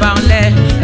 deux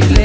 we.